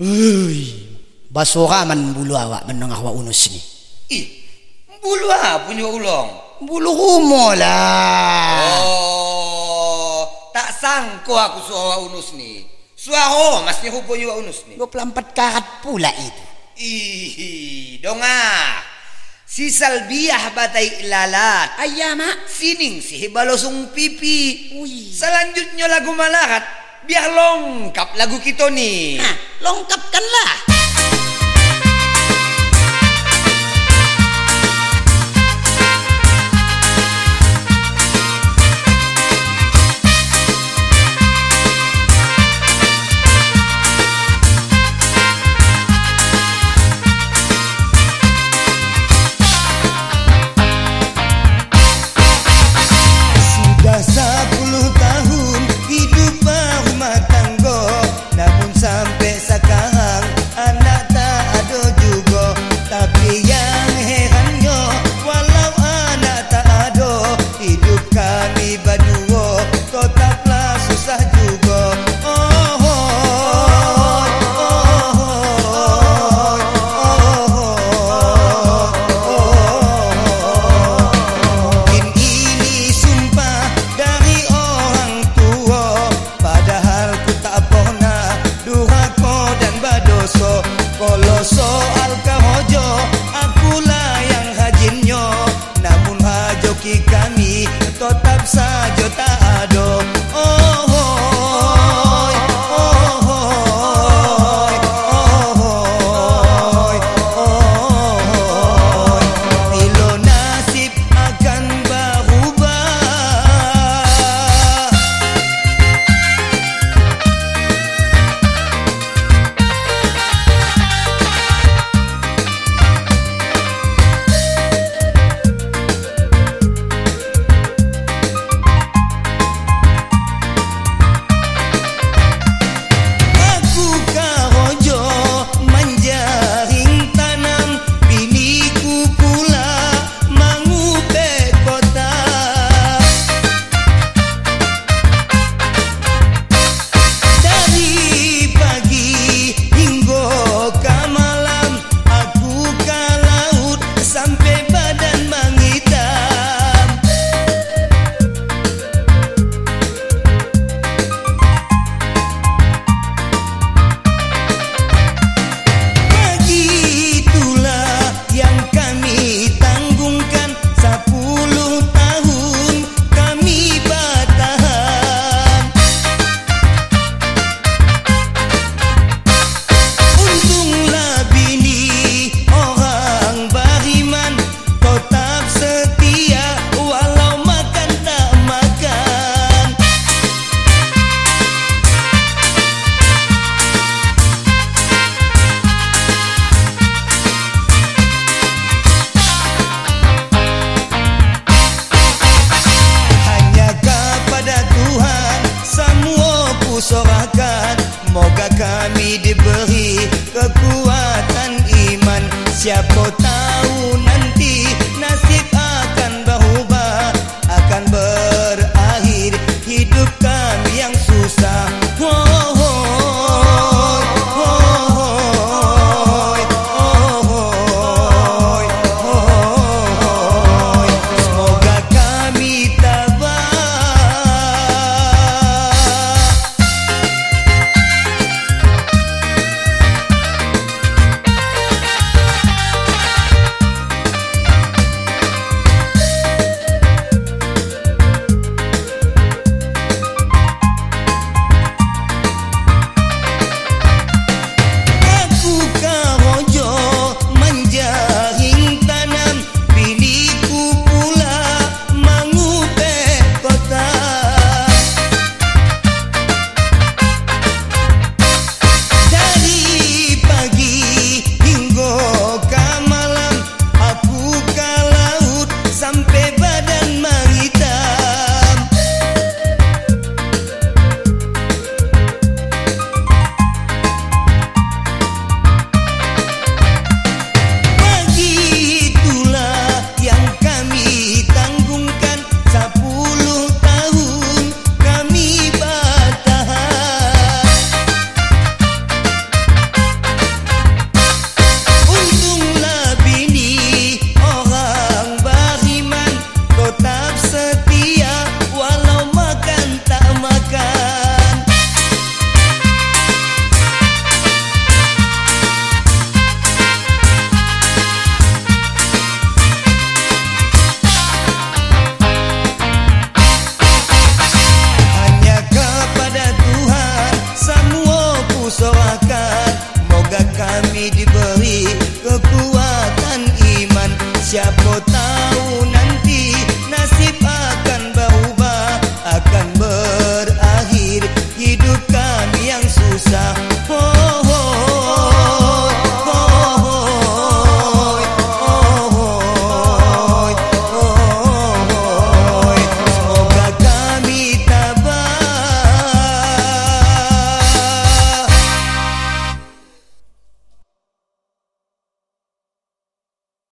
Uy, basura man bulu awak menengah wa unus ni. Ih, bulu apa punya ulang? Bulu rumo lah. Oh, tak sangko aku suara unus ni. Suara mas ni rupanya unus ni. 24 karat pula itu. Ih, donga. Si salbiah batai lalat. Ayah mak. Sining si hibalosung pipi. Ui. Selanjutnya lagu malarat. Biar lengkap lagu kita ni. Nah, lengkapkanlah. website. Siap, coach. need the